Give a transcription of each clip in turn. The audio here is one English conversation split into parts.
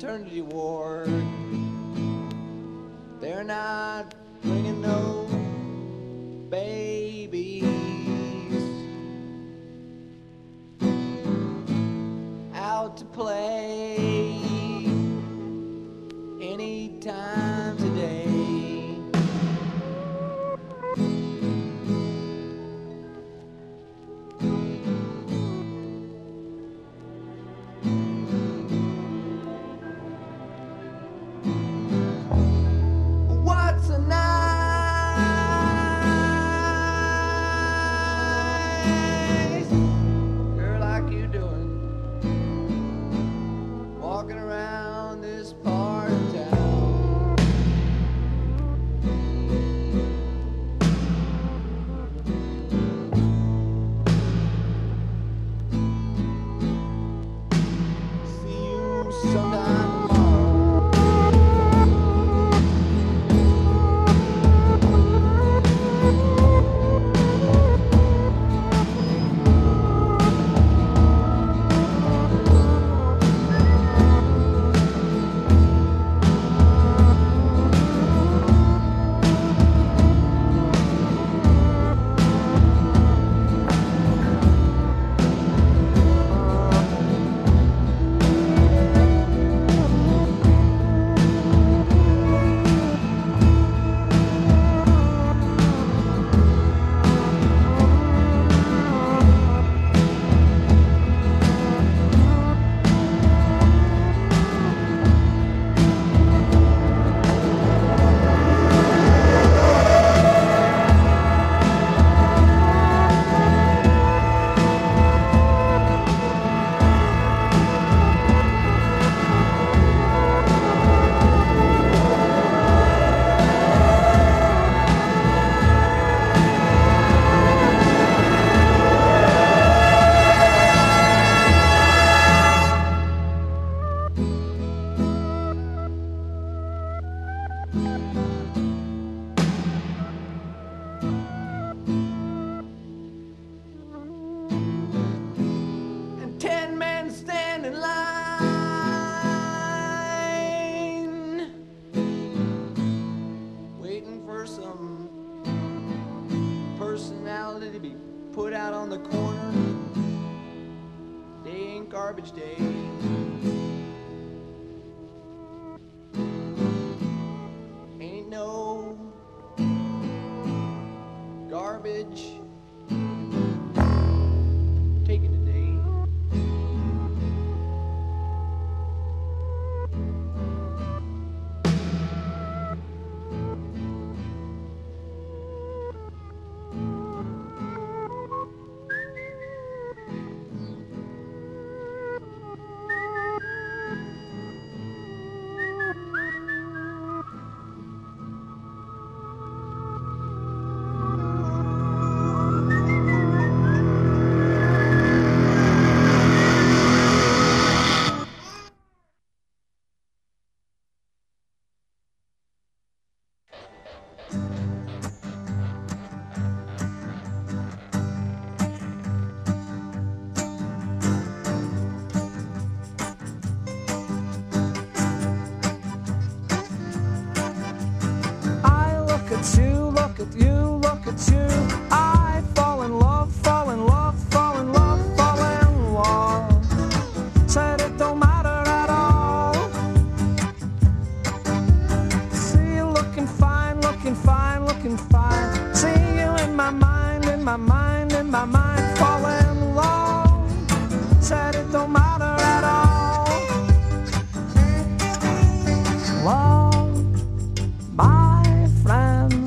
eternity war. They're not bringing no babies out to play. Garbage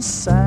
friend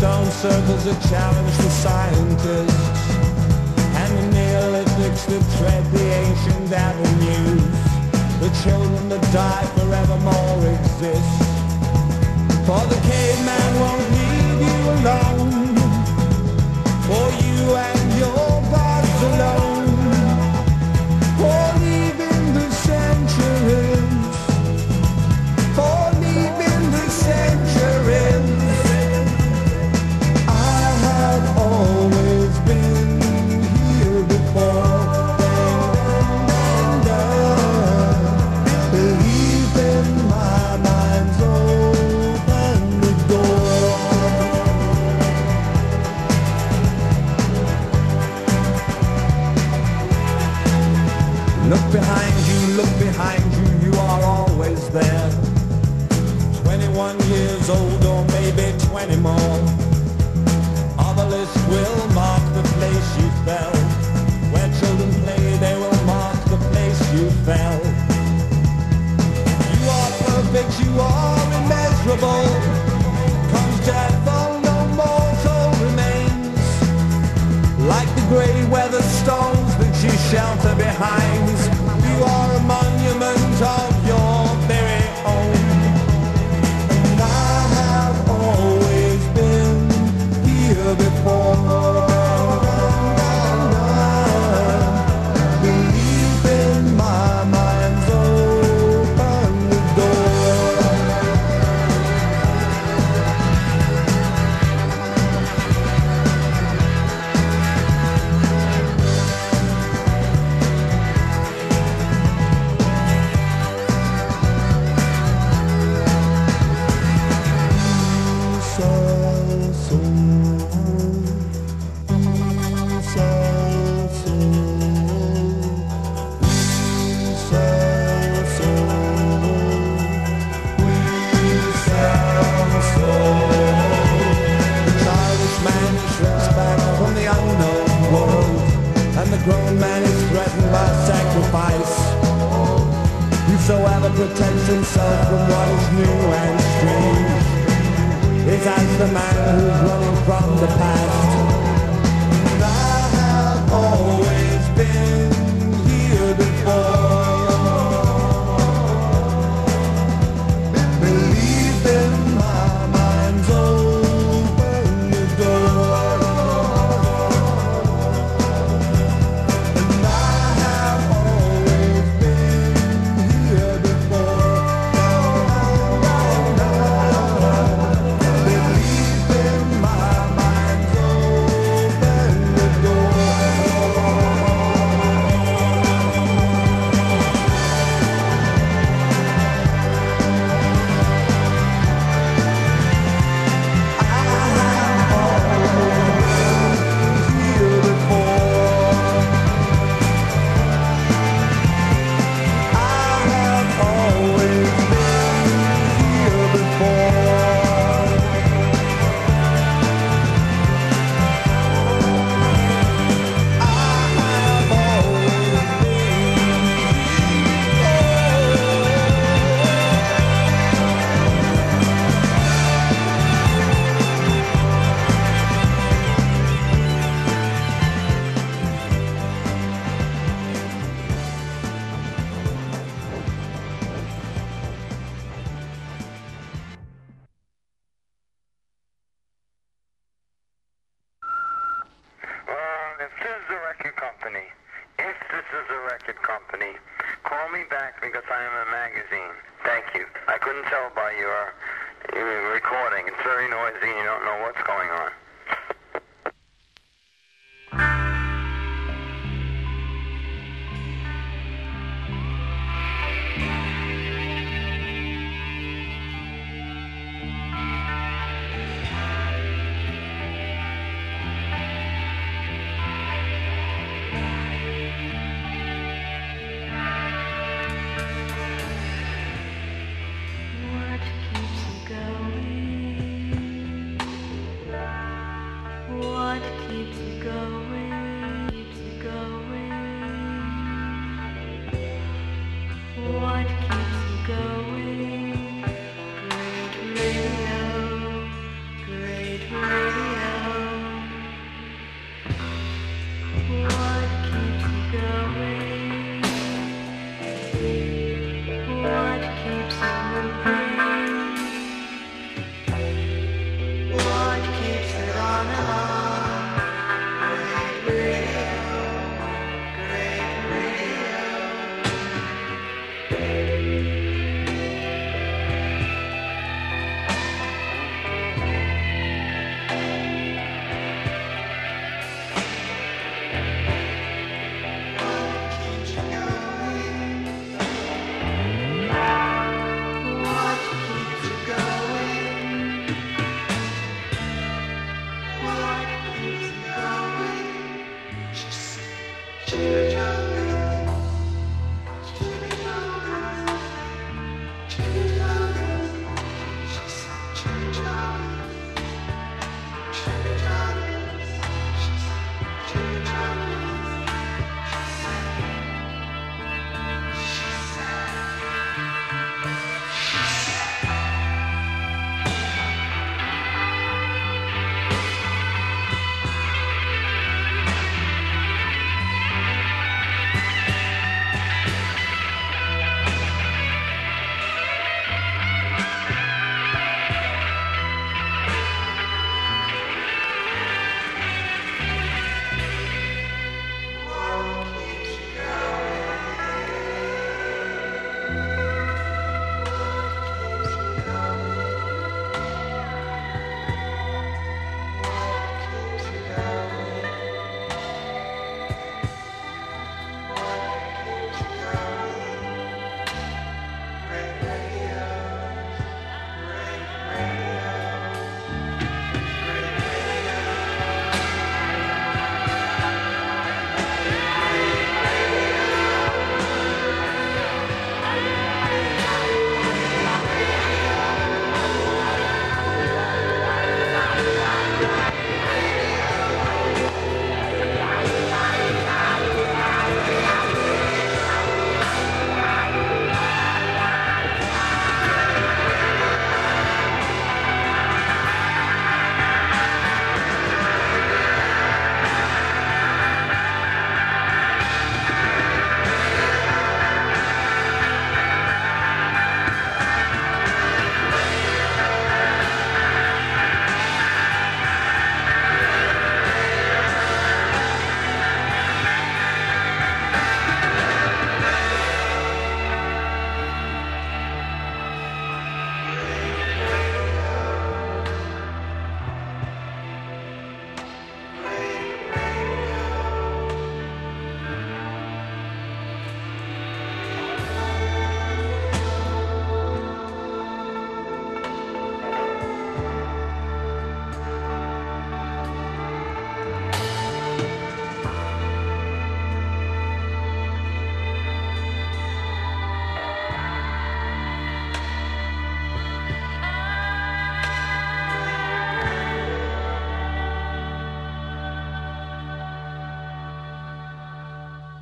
stone circles a challenge the scientists And the Neolithics that tread the ancient avenues. The children that die forevermore exist. For the caveman won't leave you alone. For you and your bodies alone. times